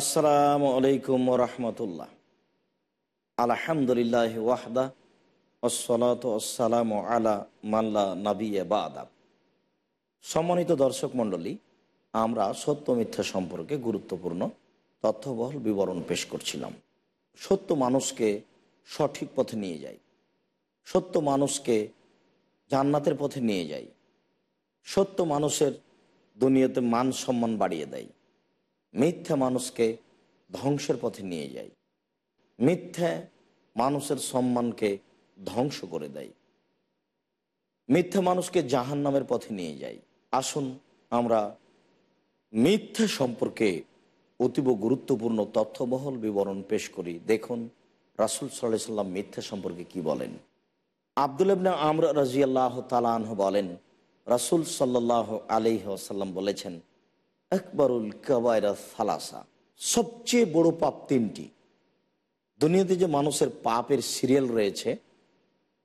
আসসালামু আলাইকুম রহমতুল্লাহ। আলহামদুলিল্লাহ ওয়াহদা আসসালাত আসসালাম আলা মাল্লা নবী বাদা। সম্মানিত দর্শক মণ্ডলী, আমরা সত্য মিথ্যা সম্পর্কে গুরুত্বপূর্ণ তথ্যবহল বিবরণ পেশ করছিলাম। সত্য মানুষকে সঠিক পথে নিয়ে যায়। সত্য মানুষকে জান্নাতের পথে নিয়ে যায়। সত্য মানুষের দুনিয়াতে মান সম্মান বাড়িয়ে দেয়। মিথ্যা মানুষকে ধ্বংসের পথে নিয়ে যায়। মিথ্যা মানুষের সম্মানকে ধ্বংস করে দেয়। মিথ্যা মানুষকে জাহান নামের পথে নিয়ে যায়। আসুন আমরা মিথ্যা সম্পর্কে অতীব গুরুত্বপূর্ণ তথ্যবহল বিবরণ পেশ করি। দেখুন, রাসুল সাল্লাহ সাল্লাম মিথ্যা সম্পর্কে কি বলেন? আবদুল ইবনা আমর রাজিয়াল্লাহ তালাহ বলেন, রাসুল সাল্লাহ আলিহ আসাল্লাম বলেছেন একবারুল কাবায়রা সালাসা, সবচেয়ে বড় পাপ তিনটি। দুনিয়াতে যে মানুষের পাপের সিরিয়াল রয়েছে,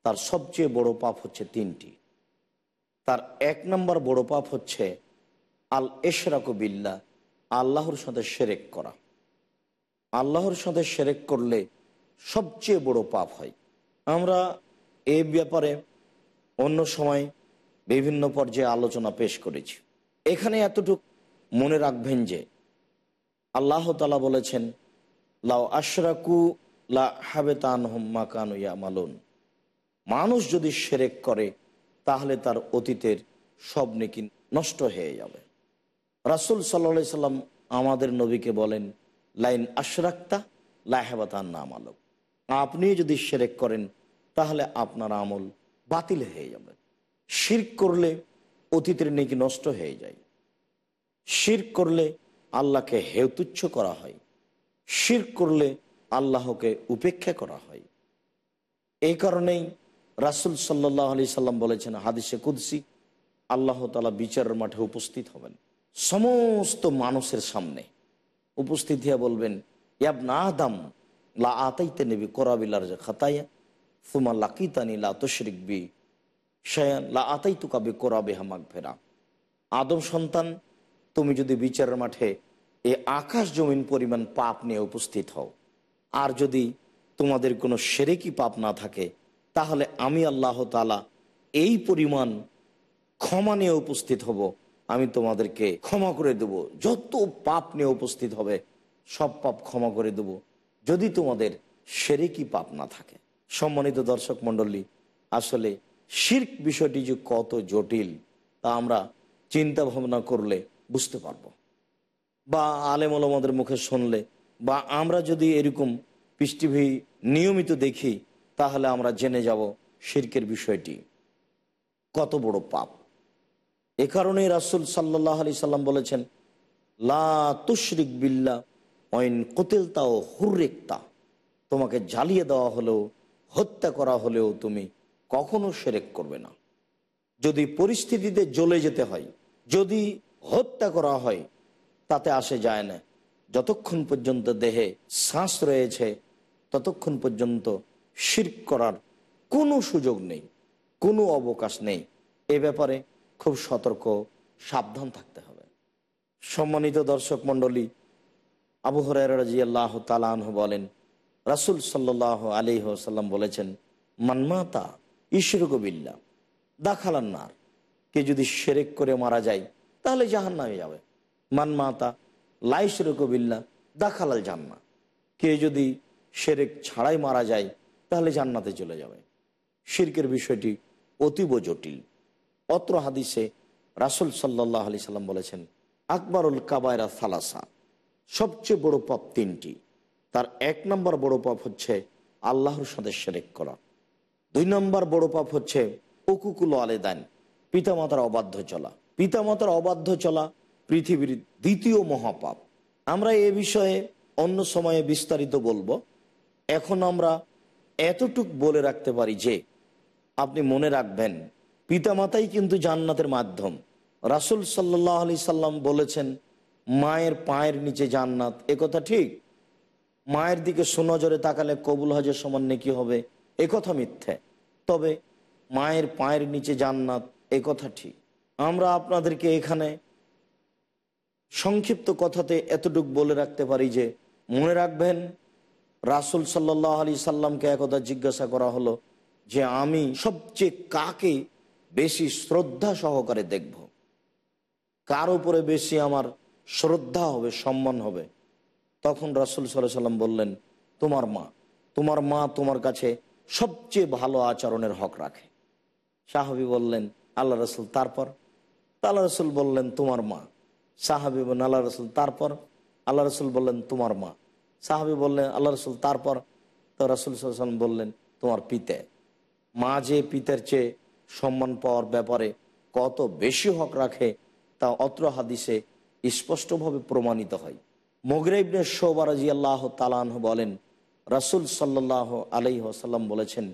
তার সবচেয়ে বড় পাপ হচ্ছে তিনটি। তার এক নম্বর বড় পাপ হচ্ছে আল এশরাক বিল্লা আল্লাহর সাথে সেরেক করা। আল্লাহর সাথে সেরেক করলে সবচেয়ে বড় পাপ হয়। আমরা এ ব্যাপারে অন্য সময় বিভিন্ন পর্যায়ে আলোচনা পেশ করেছি। এখানে এতটুকু মনে রাখবেন যে আল্লাহ তালা বলেছেন, লাউ আশরাকু লা হাবেতান হোম্মা মানুষ যদি সেরেক করে, তাহলে তার অতীতের সব নেকি নষ্ট হয়ে যাবে। রাসুল সাল্লা সাল্লাম আমাদের নবীকে বলেন, লাইন আশরাক্তা লাহেবাতান নাম আলোক আপনি যদি সেরেক করেন, তাহলে আপনার আমল বাতিল হয়ে যাবে। শির করলে অতীতের নেকি নষ্ট হয়ে যায়। শির করলে আল্লাহকে হেউতুচ্ছ করা হয়। শির করলে আল্লাহকে উপেক্ষা করা হয়। এই কারণেই রাসুল সাল্লাহ আলি সাল্লাম বলেছেন হাদিসে কুদ্সি, আল্লাহ তালা বিচারের মাঠে উপস্থিত হবেন। সমস্ত মানুষের সামনে উপস্থিত হইয়া বলবেন ইয়াব না আদাম, লা আতাইতে নেবি করাবিলার যে খাতাইয়া ফুমা লাকিতানি লা তশরিক বি শায়ান লা আতাই তু কাবি করাবে হামাক ফেরা আদম সন্তান তুমি যদি বিচারের মাঠে এ আকাশ জমিন পরিমাণ পাপ নিয়ে উপস্থিত হও, আর যদি তোমাদের কোনো সেরেকি পাপ না থাকে, তাহলে আমি আল্লাহ তালা এই পরিমাণ ক্ষমা নিয়ে উপস্থিত হব। আমি তোমাদেরকে ক্ষমা করে দেব। যত পাপ নিয়ে উপস্থিত হবে, সব পাপ ক্ষমা করে দেব। যদি তোমাদের সেরেকি পাপ না থাকে। সম্মানিত দর্শক মণ্ডলী, আসলে শির্ক বিষয়টি যে কত জটিল, তা আমরা চিন্তা ভাবনা করলে বুঝতে পারব। বা আলেম আলমাদের মুখে শুনলে, বা আমরা যদি এরকম পৃষ্টিভি নিয়মিত দেখি, তাহলে আমরা জেনে যাব শির্কের বিষয়টি। কত বড় পাপ। এ কারণেই রাসুল সাল্লাহ আলি সাল্লাম বলেছেন, লা তুশরিক বিল্লা অইন কোতেল তাও হুর্রেকতা। তোমাকে জ্বালিয়ে দেওয়া হলেও, হত্যা করা হলেও তুমি কখনো সেরেক করবে না। যদি পরিস্থিতিতে জ্বলে যেতে হয়, যদি হত্যা করা হয়, তাতে আসে যায় না। যতক্ষণ পর্যন্ত দেহে শ্বাস রয়েছে, ততক্ষণ পর্যন্ত শির করার কোনো সুযোগ নেই, কোনো অবকাশ নেই। এ ব্যাপারে খুব সতর্ক, সাবধান থাকতে হবে। সম্মানিত দর্শক মণ্ডলী, আবু হরাজি আল্লাহ তালাহ বলেন, রাসুল সাল্লাহ আলী সাল্লাম বলেছেন মানমাতা ঈশ্বরকবিল্লা দাখালান্নার কে যদি সেরেক করে মারা যায় তাহলে জাহান নামে যাবে মানমাতা লাই শিরকবিল্লা দাখালাল জান্না কে যদি সেরেক ছাড়াই মারা যায়, তাহলে জান্নাতে চলে যাবে। শির্কের বিষয়টি অতীব জটিল। অত্র হাদিসে রাসুল সাল্লাহ আলি সাল্লাম বলেছেন, আকবরুল কাবায়রা সালাসা, সবচেয়ে বড় পাপ তিনটি। তার এক নম্বর বড় পাপ হচ্ছে আল্লাহর সাথে সেরেক করা। দুই নম্বর বড় পাপ হচ্ছে উকুকুল আলেদান পিতামাতার অবাধ্য চলা। পিতামাতার অবাধ্য চলা পৃথিবীর দ্বিতীয় মহাপাপ। আমরা এ বিষয়ে অন্য সময়ে বিস্তারিত বলব। এখন আমরা এতটুক বলে রাখতে পারি যে, আপনি মনে রাখবেন, পিতামাতাই কিন্তু জান্নাতের মাধ্যম। রাসুল সাল্লাহ আলি সাল্লাম বলেছেন, মায়ের পায়ের নিচে জান্নাত। একথা ঠিক? মায়ের দিকে সুনজরে তাকালে কবুল হজের সমান নেকি হবে? একথা মিথ্যে। তবে মায়ের পায়ের নিচে জান্নাত একথা ঠিক। আমরা আপনাদেরকে এখানে সংক্ষিপ্ত কথাতে এতটুক বলে রাখতে পারি যে, মনে রাখবেন, রাসুল সাল্লাহ আলি সাল্লামকে একদা জিজ্ঞাসা করা হলো যে, আমি সবচেয়ে কাকে বেশি শ্রদ্ধা সহকারে দেখব? কার উপরে বেশি আমার শ্রদ্ধা হবে, সম্মান হবে? তখন রাসুল সাল্লাহ সাল্লাম বললেন, তোমার মা তোমার মা তোমার কাছে সবচেয়ে ভালো আচরণের হক রাখে। সাহাবি বললেন, আল্লাহ রসুল, তারপর? আল্লাহ রসুল বললেন, তোমার মা। সাহাবি বলেন আল্লাহ রসুল, তারপর? আল্লাহ রসুল বললেন, তোমার মা। সাহাবি বললেন, আল্লাহ রসুল, তারপর? তো রসুল সাল্লাম বললেন, তোমার পিতে। মা যে পিতের চেয়ে সম্মান পাওয়ার ব্যাপারে কত বেশি হক রাখে, তা অত্র হাদিসে স্পষ্টভাবে প্রমাণিত হয়। মগরেবনে শোবারাজি আল্লাহ তালাহ বলেন, রাসুল সাল্লাহ আলাই সাল্লাম বলেছেন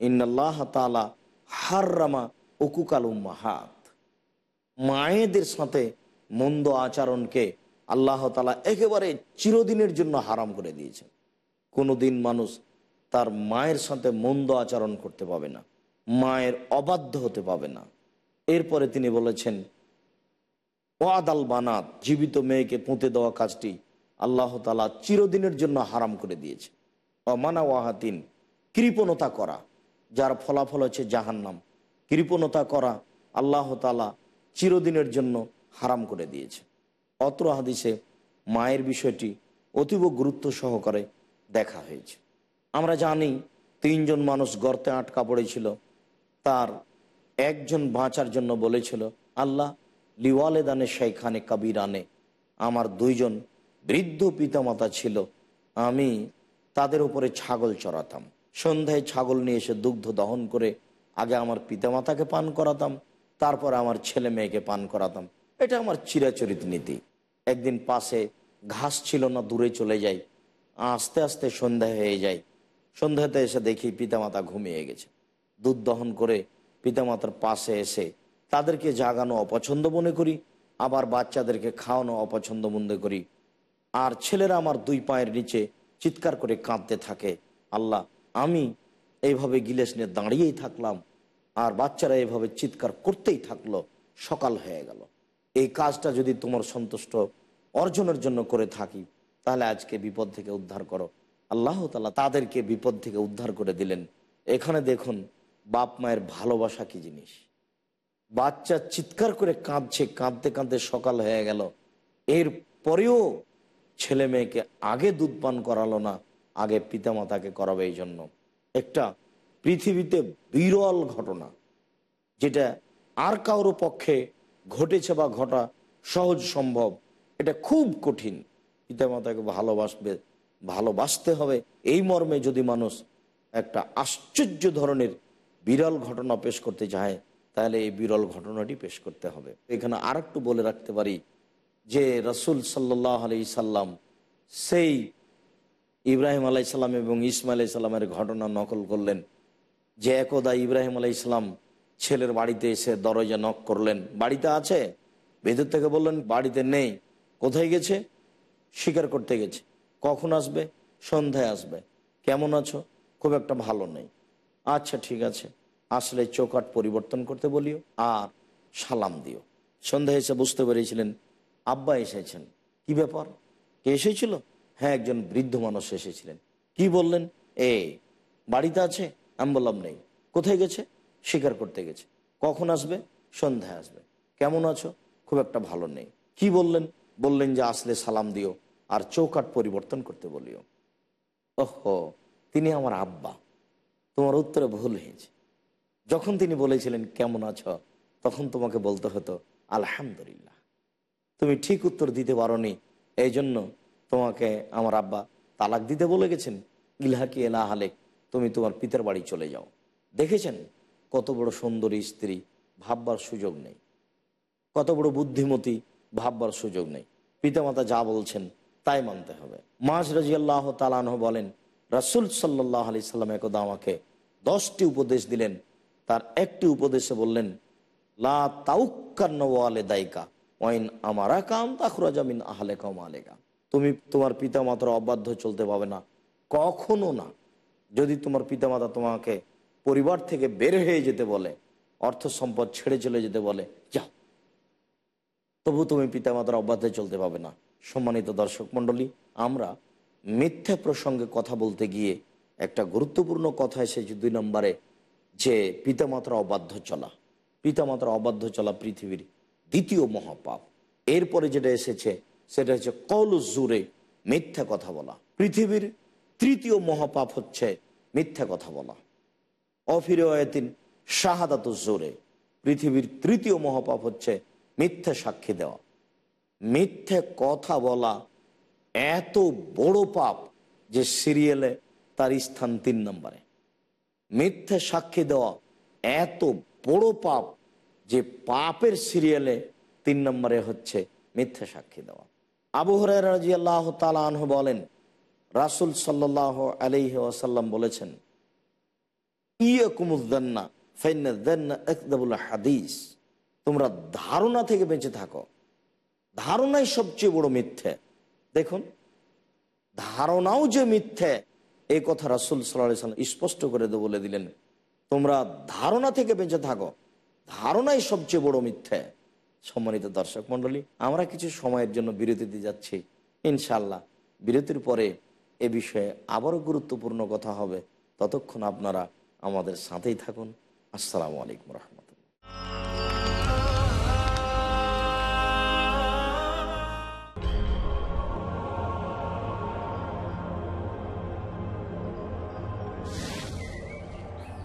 ইন্নআল্লাহ তালা হাররামা উকুকাল উম্মাহাত মায়েদের সাথে মন্দ আচরণকে আল্লাহ তালা একেবারে চিরদিনের জন্য হারাম করে দিয়েছেন। কোনো দিন মানুষ তার মায়ের সাথে মন্দ আচরণ করতে পাবে না, মায়ের অবাধ্য হতে পাবে না। এরপরে তিনি বলেছেন, ওয়াদাল বানাত, জীবিত মেয়েকে পুঁতে দেওয়া কাজটি আল্লাহ তালা চিরদিনের জন্য হারাম করে দিয়েছে। অমানা ওয়াহাতিন কৃপণতা করা, যার ফলাফল হচ্ছে জাহান্নাম। কৃপণতা করা আল্লাহ তালা চিরদিনের জন্য হারাম করে দিয়েছে। অত্র হাদিসে মায়ের বিষয়টি অতীব গুরুত্ব সহকারে দেখা হয়েছে। আমরা জানি তিনজন মানুষ গর্তে আটকা পড়েছিল। তার একজন বাঁচার জন্য বলেছিল, আল্লাহ, লিওয়ালেদানে শেখানে কাবিরানে, আমার দুইজন বৃদ্ধ পিতামাতা ছিল। আমি তাদের উপরে ছাগল চড়াতাম। সন্ধ্যায় ছাগল নিয়ে এসে দুগ্ধ দহন করে আগে আমার পিতামাতাকে পান করাতাম। তারপর আমার ছেলে মেয়েকে পান করাতাম। এটা আমার চিরাচরিত নীতি। একদিন পাশে ঘাস ছিল না, দূরে চলে যাই। আস্তে আস্তে সন্ধ্যা হয়ে যায়। সন্ধ্যাতে এসে দেখি পিতামাতা ঘুমিয়ে গেছে। দুধ দহন করে পিতামাতার পাশে এসে তাদেরকে জাগানো অপছন্দ মনে করি, আবার বাচ্চাদেরকে খাওয়ানো অপছন্দ মনে করি। আর ছেলেরা আমার দুই পায়ের নিচে চিৎকার করে কাঁদতে থাকে। আল্লাহ, আমি এইভাবে গিলেস নিয়ে দাঁড়িয়েই থাকলাম। আর বাচ্চারা এভাবে চিৎকার করতেই থাকল, সকাল হয়ে গেল। এই কাজটা যদি তোমার সন্তুষ্ট অর্জনের জন্য করে থাকি, তাহলে আজকে বিপদ থেকে উদ্ধার করো। আল্লাহ তালা তাদেরকে বিপদ থেকে উদ্ধার করে দিলেন। এখানে দেখুন, বাপ মায়ের ভালোবাসা কি জিনিস? বাচ্চা চিৎকার করে কাঁদছে, কাঁদতে কাঁদতে সকাল হয়ে গেল। এর পরেও ছেলে মেয়েকে আগে দুধ পান করালো না, আগে পিতামাতাকে করাবে এই জন্য একটা পৃথিবীতে বিরল ঘটনা, যেটা আর কারোর পক্ষে ঘটেছে বা ঘটা সহজ সম্ভব, এটা খুব কঠিন। পিতামাতাকে ভালোবাসবে, ভালোবাসতে হবে। এই মর্মে যদি মানুষ একটা আশ্চর্য ধরনের বিরল ঘটনা পেশ করতে চায়, তাহলে এই বিরল ঘটনাটি পেশ করতে হবে। এখানে আর একটু বলে রাখতে পারি যে রসুল সাল্লাহ আলি সাল্লাম সেই ইব্রাহিম আলাইসাল্লাম এবং ইসমাইল সাল্লামের ঘটনা নকল করলেন। যে একদা ইব্রাহিম আলাই ইসলাম ছেলের বাড়িতে এসে দরজা নক করলেন। বাড়িতে আছে? ভেতর থেকে বললেন, বাড়িতে নেই। কোথায় গেছে? স্বীকার করতে গেছে। কখন আসবে? সন্ধ্যায় আসবে। কেমন আছো? খুব একটা ভালো নেই। আচ্ছা ঠিক আছে। আসলে চৌকাট পরিবর্তন করতে বলিও আর সালাম দিও। সন্ধ্যায় এসে বুঝতে পেরেছিলেন, আব্বা এসেছেন। কি ব্যাপার? কে এসেছিল? হ্যাঁ একজন বৃদ্ধ মানুষ এসেছিলেন। কি বললেন? এ, বাড়িতে আছে? আমি বললাম নেই। কোথায় গেছে? স্বীকার করতে গেছে। কখন আসবে? সন্ধ্যায় আসবে। কেমন আছো? খুব একটা ভালো নেই। কি বললেন? বললেন যে আসলে সালাম দিও আর চৌকাট পরিবর্তন করতে বলিও। ওহো, তিনি আমার আব্বা। তোমার উত্তরে ভুল হয়েছে। যখন তিনি বলেছিলেন, কেমন আছো? তখন তোমাকে বলতে হতো, আলহামদুলিল্লাহ। তুমি ঠিক উত্তর দিতে পারোনি। এই জন্য তোমাকে আমার আব্বা তালাক দিতে বলে গেছেন। ইলহাকি এলা হালেক তুমি তোমার পিতার বাড়ি চলে যাও। দেখেছেন? কত বড় সুন্দরী স্ত্রী, ভাববার সুযোগ নেই। কত বড় বুদ্ধিমতী, ভাববার সুযোগ নেই। পিতামাতা যা বলছেন, তাই মানতে হবে। মাস রাজি আল্লাহ তালানহ বলেন, রাসুল সাল্লাহ আলি সাল্লাম একদা আমাকে দশটি উপদেশ দিলেন। তার একটি উপদেশে বললেন, লা তাউকান্নওয়ালে দায়িকা ওয়াইন আমারা কাম তাখরা জামিন আহলে কাম আলেকা তুমি তোমার পিতামাতার অবাধ্য চলতে পাবে না। কখনো না। যদি তোমার পিতামাতা তোমাকে পরিবার থেকে বের হয়ে যেতে বলে, অর্থ সম্পদ ছেড়ে চলে যেতে বলে, যাও। তবু তুমি পিতামাতার অবাধ্যে চলতে পাবে না। সম্মানিত দর্শক মণ্ডলী, আমরা মিথ্যা প্রসঙ্গে কথা বলতে গিয়ে একটা গুরুত্বপূর্ণ কথা এসেছে দুই নম্বরে, যে পিতামাতার অবাধ্য চলা। পিতামাতার অবাধ্য চলা পৃথিবীর দ্বিতীয় মহাপাপ। এরপরে যেটা এসেছে, সেটা হচ্ছে কল জুড়ে মিথ্যা কথা বলা। পৃথিবীর তৃতীয় মহাপাপ হচ্ছে মিথ্যা কথা বলা। অফিরায়তিন শাহাদাত জোরে, পৃথিবীর তৃতীয় মহাপাপ হচ্ছে মিথ্যা সাক্ষী দেওয়া। মিথ্যে কথা বলা এত বড় পাপ যে সিরিয়ালে তার স্থান তিন নম্বরে। মিথ্যে সাক্ষী দেওয়া এত বড় পাপ যে পাপের সিরিয়ালে তিন নম্বরে হচ্ছে মিথ্যে সাক্ষী দেওয়া। আবু হরাই রাজি আল্লাহ তালাহ বলেন রাসুল সাল্লাহ আলহি আসাল্লাম বলেছেন হাদিস। তোমরা ধারণা থেকে বেঁচে থাকো। ধারণাই সবচেয়ে বড় মিথ্যে। দেখুন, ধারণাও যে মিথ্যে এই কথা রাসুল সাল্লাহ স্পষ্ট করে বলে দিলেন। তোমরা ধারণা থেকে বেঁচে থাকো। ধারণাই সবচেয়ে বড় মিথ্যে। সম্মানিত দর্শক মন্ডলী আমরা কিছু সময়ের জন্য বিরতিতে যাচ্ছি। ইনশাল্লাহ বিরতির পরে এ বিষয়ে আবারও গুরুত্বপূর্ণ কথা হবে। ততক্ষণ আপনারা আমাদের সাথেই থাকুন। আসসালামু আলাইকুম রহমতুল্লাহ।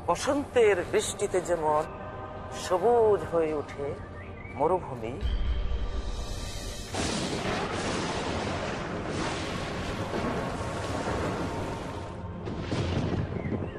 বসন্তের বৃষ্টিতে যেমন সবুজ হয়ে ওঠে মরুভূমি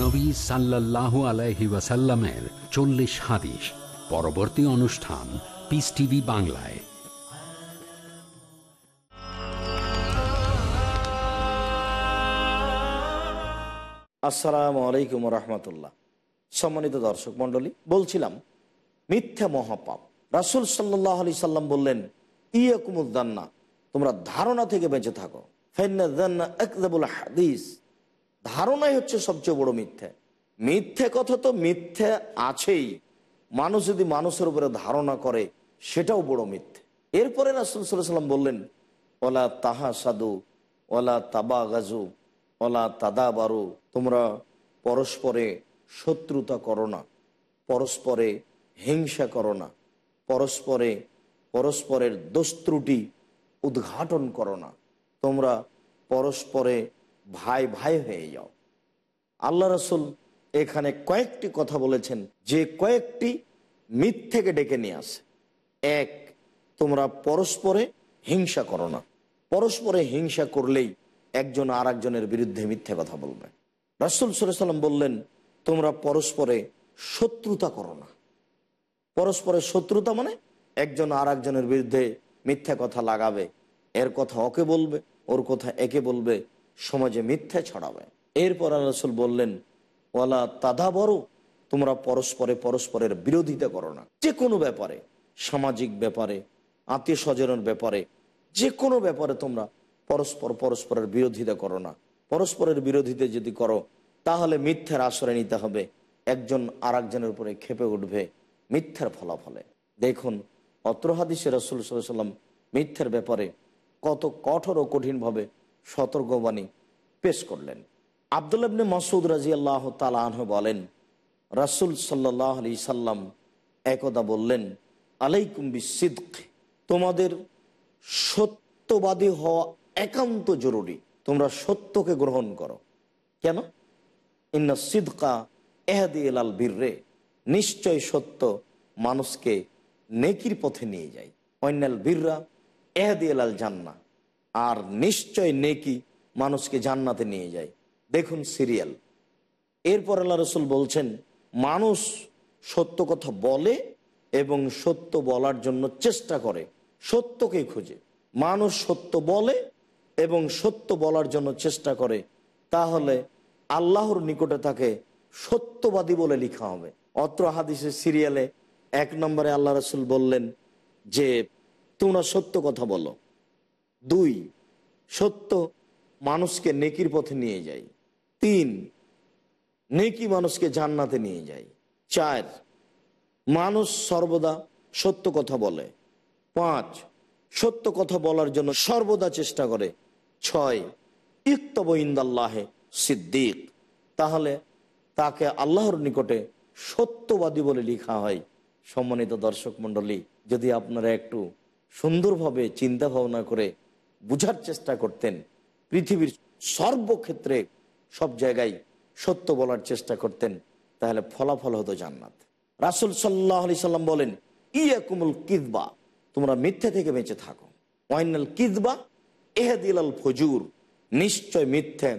নবী সাল্লাল্লাহু আলাইহি ওয়াসাল্লামের চল্লিশ হাদিস। পরবর্তী অনুষ্ঠান পিস টিভি বাংলায়। আসসালামু আলাইকুম রহমতুল্লাহ। সম্মানিত দর্শক মন্ডলী বলছিলাম, মিথ্যা মহাপাপ। রাসুল সাল্লাহ আলি সাল্লাম বললেন ইয়কুমুদ্দান্না তোমরা ধারণা থেকে বেঁচে থাকো। একদাবুল হাদিস। ধারণাই হচ্ছে সবচেয়ে বড় মিথ্যে। মিথ্যে কথা তো মিথ্যে আছেই। মানুষ যদি মানুষের উপরে ধারণা করে, সেটাও বড় মিথ্যে। এরপরে রাসুল বললেন ওলা তাহা সাধু ওলা তাবা গাজু ওলা তাদা বারু তোমরা পরস্পরে শত্রুতা করো না, পরস্পরে হিংসা করো না, পরস্পরে, পরস্পরের দোস্ত্রুটি উদ্ঘাটন করো না। তোমরা পরস্পরে ভাই ভাই হয়ে যাও। আল্লাহ রসুল এখানে কয়েকটি কথা বলেছেন, যে কয়েকটি মিথ্যেকে ডেকে নিয়ে আসে। এক, তোমরা পরস্পরে হিংসা করো না। পরস্পরে হিংসা করলেই একজন আর একজনের বিরুদ্ধে মিথ্যে কথা বলবে। রাসুল সাল্লাম বললেন, তোমরা পরস্পরে শত্রুতা করো না। পরস্পরের শত্রুতা মানে একজন আর একজনের বিরুদ্ধে মিথ্যা কথা লাগাবে। এর কথা ওকে বলবে, ওর কথা একে বলবে সমাজে মিথ্যা ছড়াবে। এরপর রসুল বললেন, ওয়ালা তাদা বড় তোমরা পরস্পরে পরস্পরের বিরোধিতা করো না। যে কোনো ব্যাপারে, সামাজিক ব্যাপারে আত্মীয় স্বজনের ব্যাপারে যে কোনো ব্যাপারে তোমরা পরস্পর পরস্পরের বিরোধিতা করো না। পরস্পরের বিরোধিতা যদি করো, তাহলে মিথ্যার আশ্রয় নিতে হবে। একজন আর একজনের উপরে খেপে উঠবে, মিথ্যার ফলাফলে। দেখুন, অত্র হাদিসে রসুল সাল্লাম মিথ্যার ব্যাপারে কত কঠোর ও কঠিনভাবে সতর্কবাণী পেশ করলেন। আবদুল্লাবনে মাসুদ রাজি আল্লাহ তালাহ বলেন, রাসুল সাল্লাহ আলি সাল্লাম একদা বললেন, আলাইকুম বিসিদ্ক, তোমাদের সত্যবাদী হওয়া একান্ত জরুরি। তোমরা সত্যকে গ্রহণ করো। কেন? ইন্না সিদকা এহাদি এলাল বীররে, নিশ্চয় সত্য মানুষকে নেকির পথে নিয়ে যায়। অন্যাল বীররা এহাদি এলাল জান্না আর নিশ্চয় নেকি মানুষকে জান্নাতে নিয়ে যায়। দেখুন সিরিয়াল। এরপর আল্লাহ রসুল বলছেন, মানুষ সত্য কথা বলে এবং সত্য বলার জন্য চেষ্টা করে সত্যকেই খুঁজে। মানুষ সত্য বলে এবং সত্য বলার জন্য চেষ্টা করে, তাহলে আল্লাহর নিকটে তাকে সত্যবাদী বলে লিখা হবে। অত্র হাদিসের সিরিয়ালে এক নম্বরে আল্লাহ রসুল বললেন যে, তোমরা সত্য কথা বলো। দুই, সত্য, মানুষকে নেকির পথে নিয়ে যায়। তিন, নেকি মানুষকে জান্নাতে নিয়ে যায়। চার, মানুষ সর্বদা সত্য কথা বলে। পাঁচ, সত্য কথা বলার জন্য সর্বদা চেষ্টা করে। ছয়, ইক্তব ইন্দাল্লাহে সিদ্দিক। তাহলে তাকে আল্লাহর নিকটে সত্যবাদী বলে লেখা হয়। সম্মানিত দর্শক মণ্ডলী, যদি আপনারা একটু সুন্দরভাবে চিন্তা ভাবনা করে বুঝার চেষ্টা করতেন। পৃথিবীর সর্বক্ষেত্রে সব জায়গায় সত্য বলার চেষ্টা করতেন, তাহলে ফলাফল হতো জান্নাত। রাসুল সাল্লাহ আলি সাল্লাম বলেন, ইয়াকুমুল কিদবা তোমরা মিথ্যে থেকে বেঁচে থাকো। ওয়াইনাল কিদবা এহাদিল ফজুর নিশ্চয় মিথ্যে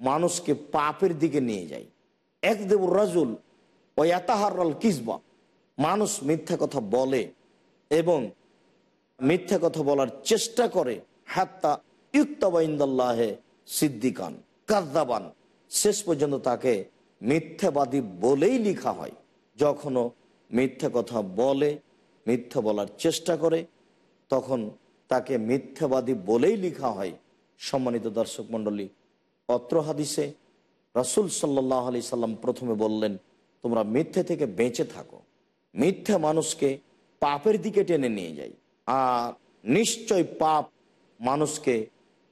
মানুষকে পাপের দিকে নিয়ে যায়। এক দেবুর রাজুল ও এতাহার কিসবা মানুষ মিথ্যা কথা বলে এবং মিথ্যা কথা বলার চেষ্টা করে হাত্তা ইউক্তাবাইন্দাল্লাহে সিদ্দিকান কাদ্দাবান শেষ পর্যন্ত তাকে মিথ্যাবাদী বলেই লিখা হয়। যখনও মিথ্যা কথা বলে, মিথ্যা বলার চেষ্টা করে, তখন তাকে মিথ্যাবাদী বলেই লিখা হয়। সম্মানিত দর্শক মণ্ডলী অত্র হাদিসে রাসুল সাল্লাহ আলি সাল্লাম প্রথমে বললেন, তোমরা মিথ্যে থেকে বেঁচে থাকো। মিথ্যা মানুষকে পাপের দিকে টেনে নিয়ে যায় আর নিশ্চয় পাপ মানুষকে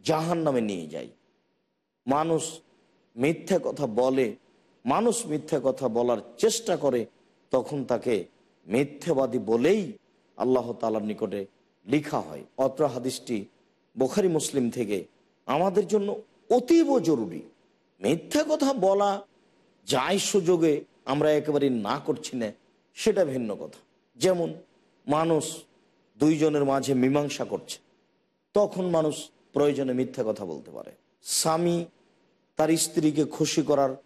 জাহান নামে নিয়ে যায়। মানুষ মিথ্যা কথা বলে, মানুষ মিথ্যা কথা বলার চেষ্টা করে, তখন তাকে মিথ্যাবাদী বলেই আল্লাহ তালার নিকটে লিখা হয়। অত্র হাদিসটি বোখারি, মুসলিম থেকে, আমাদের জন্য অতীব জরুরি। মিথ্যা কথা বলা যায় সুযোগে আমরা একেবারে না করছি না, সেটা ভিন্ন কথা। যেমন, মানুষ দুইজনের মাঝে মীমাংসা করছে। তখন মানুষ প্রয়োজনে মিথ্যা কথা বলতে পারে। স্বামী তার স্ত্রীকে খুশি করার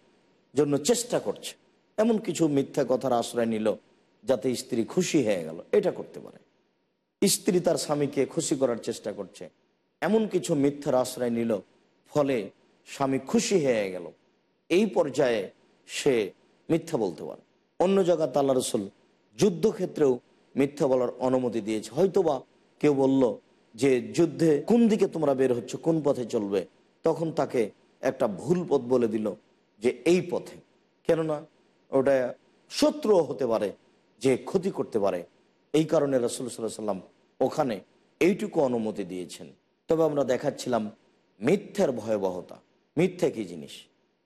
জন্য চেষ্টা করছে। এমন কিছু মিথ্যা কথার আশ্রয় নিল যাতে স্ত্রী খুশি হয়ে গেল। এটা করতে পারে। স্ত্রী তার স্বামীকে খুশি করার চেষ্টা করছে। এমন কিছু মিথ্যার আশ্রয় নিল, ফলে স্বামী খুশি হয়ে গেল। এই পর্যায়ে সে মিথ্যা বলতে পারে। অন্য জায়গায় তাল্লা রসুল যুদ্ধক্ষেত্রেও মিথ্যা বলার অনুমতি দিয়েছে। হয়তোবা কেউ বলল যে যুদ্ধে কোন দিকে তোমরা বের হচ্ছে, কোন পথে চলবে, তখন তাকে একটা ভুল পথ বলে দিল যে এই পথে। কেননা ওটা শত্রুও হতে পারে, যে ক্ষতি করতে পারে। এই কারণে রসুল সাল্লাহ সাল্লাম ওখানে এইটুকু অনুমতি দিয়েছেন। তবে আমরা দেখাচ্ছিলাম মিথ্যার ভয়াবহতা। মিথ্যা কি জিনিস?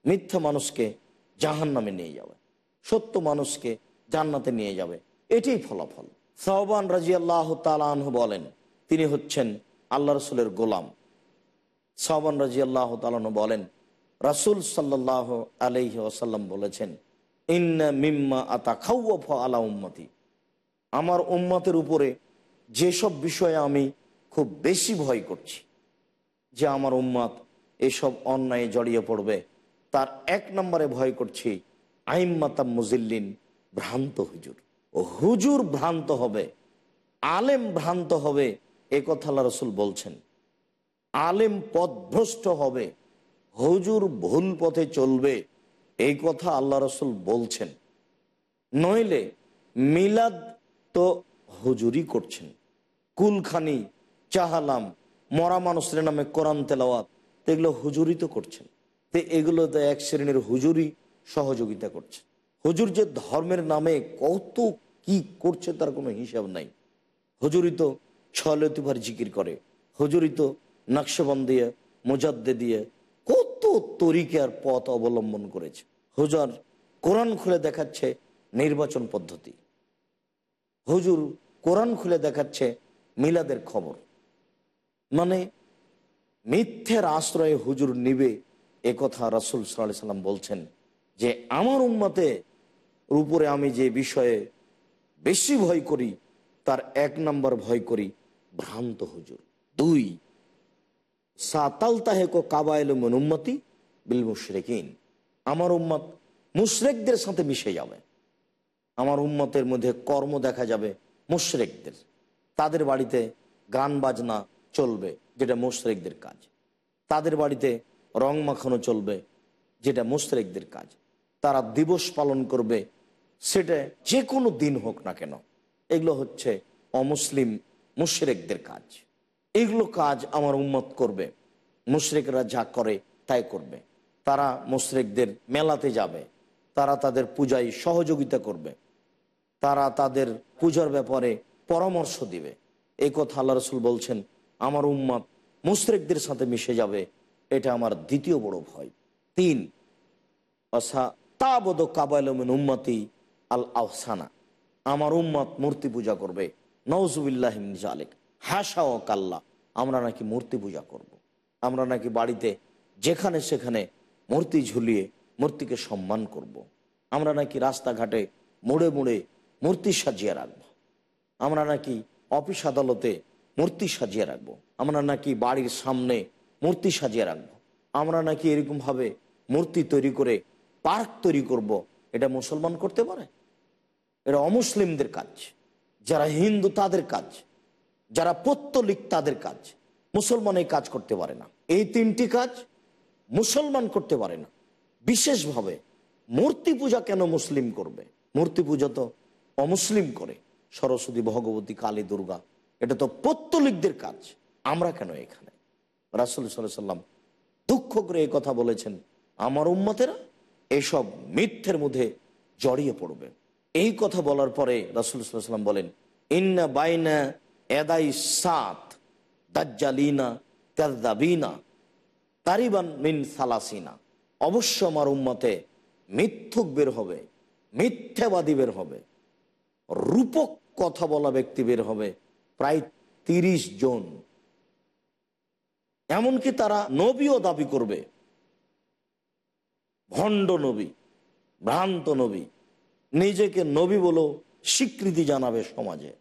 মিথ্যা মানুষকে জাহান নামে নিয়ে যাবে। সত্য মানুষকে জান্নাতে নিয়ে যাবে। এটাই ফলাফল। সাহবান রাজি আল্লাহ তালাহ বলেন তিনি হচ্ছেন আল্লাহ রসুলের গোলাম। সাহবান রাজি আল্লাহ তালাহ বলেন, রাসুল সাল্লাহ আলহি আসাল্লাম বলেছেন, ইন্না মিম্মা আতা খাউফ আলা উম্মতি। আমার উম্মতের উপরে যেসব বিষয়ে আমি খুব বেশি ভয় করছি, যে আমার উম্মাদ এসব অন্যায় জড়িয়ে পড়বে, তার এক নম্বরে ভয় করছি আইম্মাতা মুজিল্লিন, ভ্রান্ত হুজুর। ও হুজুর ভ্রান্ত হবে, আলেম ভ্রান্ত হবে এ কথা আল্লাহ রসুল বলছেন, আলেম পথভ্রষ্ট হবে, হুজুর ভুল পথে চলবে। এই কথা আল্লাহ রসুল বলছেন। নইলে মিলাদ তো হুজুরি করছেন। কুলখানি, চাহালাম, মরা মানুষের নামে কোরআন তেলাওয়াত এগুলো হুজুরি তো করছেন। তো এগুলো তো এক শ্রেণির হুজুরি সহযোগিতা করছে। হুজুর যে ধর্মের নামে কত কি করছে তার কোনো হিসাব নাই। হুজুরি তো ছলতিভার জিকির করে। হুজুরি তো নকশবন দিয়ে মোজাদ্দে দিয়ে কত তরিকার পথ অবলম্বন করেছে। হুজুর কোরআন খুলে দেখাচ্ছে নির্বাচন পদ্ধতি। হুজুর কোরআন খুলে দেখাচ্ছে মিলাদের খবর। মানে মিথ্যের আশ্রয়ে হুজুর নিবে এ কথা রাসুল সাল্লাহ সাল্লাম বলছেন যে, আমার উম্মতে উপরে আমি যে বিষয়ে বেশি ভয় করি, তার এক নম্বর ভয় করি ভ্রান্ত হুজুর। দুই, সাতাল তাহেকো কাবায়ল মনুম্মতি বিল মুশরেকিন। আমার উম্মত মুশরেকদের সাথে মিশে যাবে। আমার উম্মতের মধ্যে কর্ম দেখা যাবে মুশরেকদের। তাদের বাড়িতে গান বাজনা চলবে, যেটা মুশরেকদের কাজ। তাদের বাড়িতে রং মাখানো চলবে, যেটা মুশরেকদের কাজ। তারা দিবস পালন করবে, সেটা যে কোনো দিন হোক না কেন। এগুলো হচ্ছে অমুসলিম মুশরেকদের কাজ। এগুলো কাজ আমার উম্মত করবে। মুশরেকরা যা করে, তাই করবে। তারা মুশরেকদের মেলাতে যাবে। তারা তাদের পূজায় সহযোগিতা করবে। তারা তাদের পূজার ব্যাপারে পরামর্শ দিবে। এই কথা আল্লাহ রসুল বলছেন, আমার উম্মত মুশরেকদের সাথে মিশে যাবে। এটা আমার দ্বিতীয় বড় ভয়। তিন অসা তাবদ কাবায়লমিন উম্মতি আল আহসানা। আমার উম্মত মূর্তি পূজা করবে। নওজুবিল্লাহ জালেক। হাসা ও কাল্লা, আমরা নাকি মূর্তি পূজা করব। আমরা নাকি বাড়িতে যেখানে সেখানে মূর্তি ঝুলিয়ে মূর্তিকে সম্মান করব। আমরা নাকি রাস্তাঘাটে মোড়ে মোড়ে মূর্তি সাজিয়ে রাখব। আমরা নাকি অফিস আদালতে মূর্তি সাজিয়ে রাখব। আমরা নাকি বাড়ির সামনে মূর্তি সাজিয়ে রাখব। আমরা নাকি এরকমভাবে মূর্তি তৈরি করে পার্ক তৈরি করব। এটা মুসলমান করতে পারে? এটা অমুসলিমদের কাজ। যারা হিন্দু তাদের কাজ, যারা পত্তলিক তাদের কাজ। মুসলমান এই কাজ করতে পারে না। এই তিনটি কাজ মুসলমান করতে পারে না। বিশেষভাবে মূর্তি পূজা কেন মুসলিম করবে? মূর্তি পূজা তো অমুসলিম করে। সরস্বতী, ভগবতী, কালী, দুর্গা, এটা তো পত্তলিকদের কাজ। আমরা কেন এখানে? রাসুল সাল্লাম দুঃখ করে কথা বলেছেন, আমার উম্মতেরা এসব মিথ্যের মধ্যে জড়িয়ে পড়বে। এই কথা বলার পরে রাসুল সাল্লাম বলেন, ইন্না বাইনা এদাই সাত দাজ্জালিনা কাদ্দাবিনা তারিবান মিন সালাসিনা। অবশ্য আমার উম্মতে মিথ্যুক বের হবে, মিথ্যাবাদী বের হবে, রূপক কথা বলা ব্যক্তি বের হবে প্রায় তিরিশ জন। এমনকি তারা নবীও দাবি করবে, ভণ্ড নবী, ভ্রান্ত নবী। নিজেকে নবী বলো, স্বীকৃতি জানাবে সমাজে।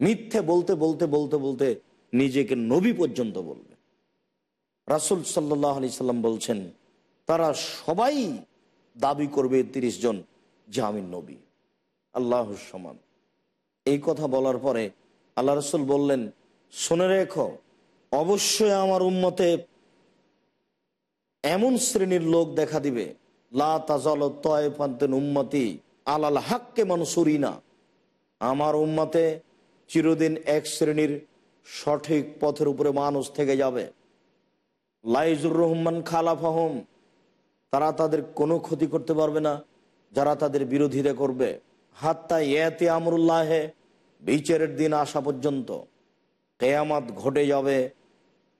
মিথ্যে বলতে বলতে বলতে বলতে নিজেকে নবী পর্যন্ত বলবে। রাসুল সাল্লাহ আলি সাল্লাম বলছেন, তারা সবাই দাবি করবে তিরিশ জন যে আমি নবী। আল্লাহ সমান। এই কথা বলার পরে আল্লাহ রসুল বললেন, শুনে রেখো, অবশ্যই আমার উম্মতে এমন শ্রেণির লোক দেখা দিবে। লা তাজাল তয় পান্তেন উম্মতি আলাল হাক্কে মানুষুরি না আমার উম্মাতে চিরদিন এক শ্রেণির সঠিক পথের উপরে মানুষ থেকে যাবে। লাইজুর রহমান খালাফাহম। তারা তাদের কোনো ক্ষতি করতে পারবে না, যারা তাদের বিরোধিতা করবে। হাত্তা এতে আমরুল্লাহে, বিচারের দিন আসা পর্যন্ত। কেয়ামাত ঘটে যাবে,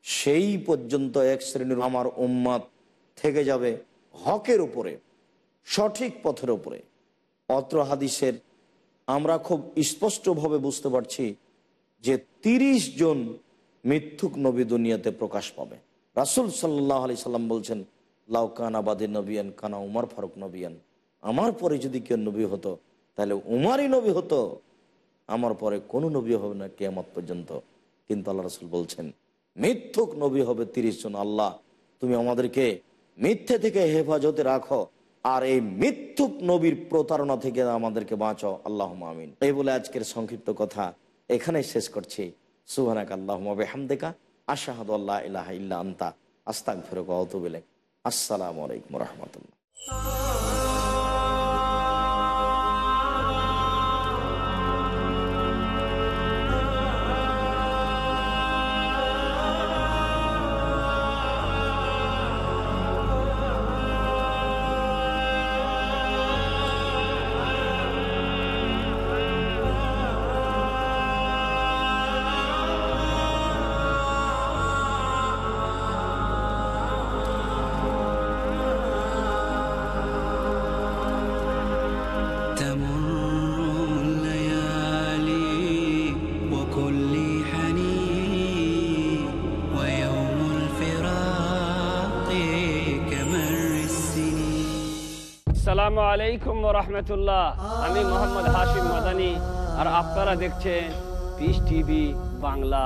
সেই পর্যন্ত এক শ্রেণির আমার উম্মাদ থেকে যাবে হকের উপরে, সঠিক পথের উপরে। অত্র হাদিসের, আমরা খুব স্পষ্টভাবে বুঝতে পারছি যে তিরিশ জন মিথ্যুক নবী দুনিয়াতে প্রকাশ পাবে। রাসুল সাল্লাহ আলি সাল্লাম বলছেন, লাউ কান আবাদী নবিয়ান, কানা উমার ফারুক নবিয়ান। আমার পরে যদি কেউ নবী হতো, তাহলে উমারই নবী হতো। আমার পরে কোনো নবী হবে না কেয়ামত পর্যন্ত। কিন্তু আল্লাহ রসুল বলছেন, মিথ্যুক নবী হবে তিরিশ জন, আল্লাহ, তুমি আমাদেরকে মিথ্যে থেকে হেফাজতে রাখো। আর এই মৃত্যু নবীর প্রতারণা থেকে আমাদেরকে বাঁচাও। আল্লাহ আমিন। এই বলে আজকের সংক্ষিপ্ত কথা এখানে শেষ করছি। সুহানাক আল্লাহ হামদেকা আশাহাদ আল্লাহ ইলাহা ইল্লা আন্তা। আস্তাক ফেরক অতবেলে আসসালামু আলাইকুম রহমতুল্লাহ। تمر الليالي وكل حنين ويوم الفراق كمر السنين সালামু আলাইকুম রহমতুল্লাহ আমি মোহাম্মদ হাশিম মাদানি আর আপনারা দেখছেন পিস টিভি বাংলা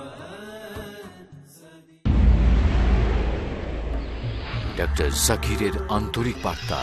ডক্টর জাকিরের আন্তরিক বার্তা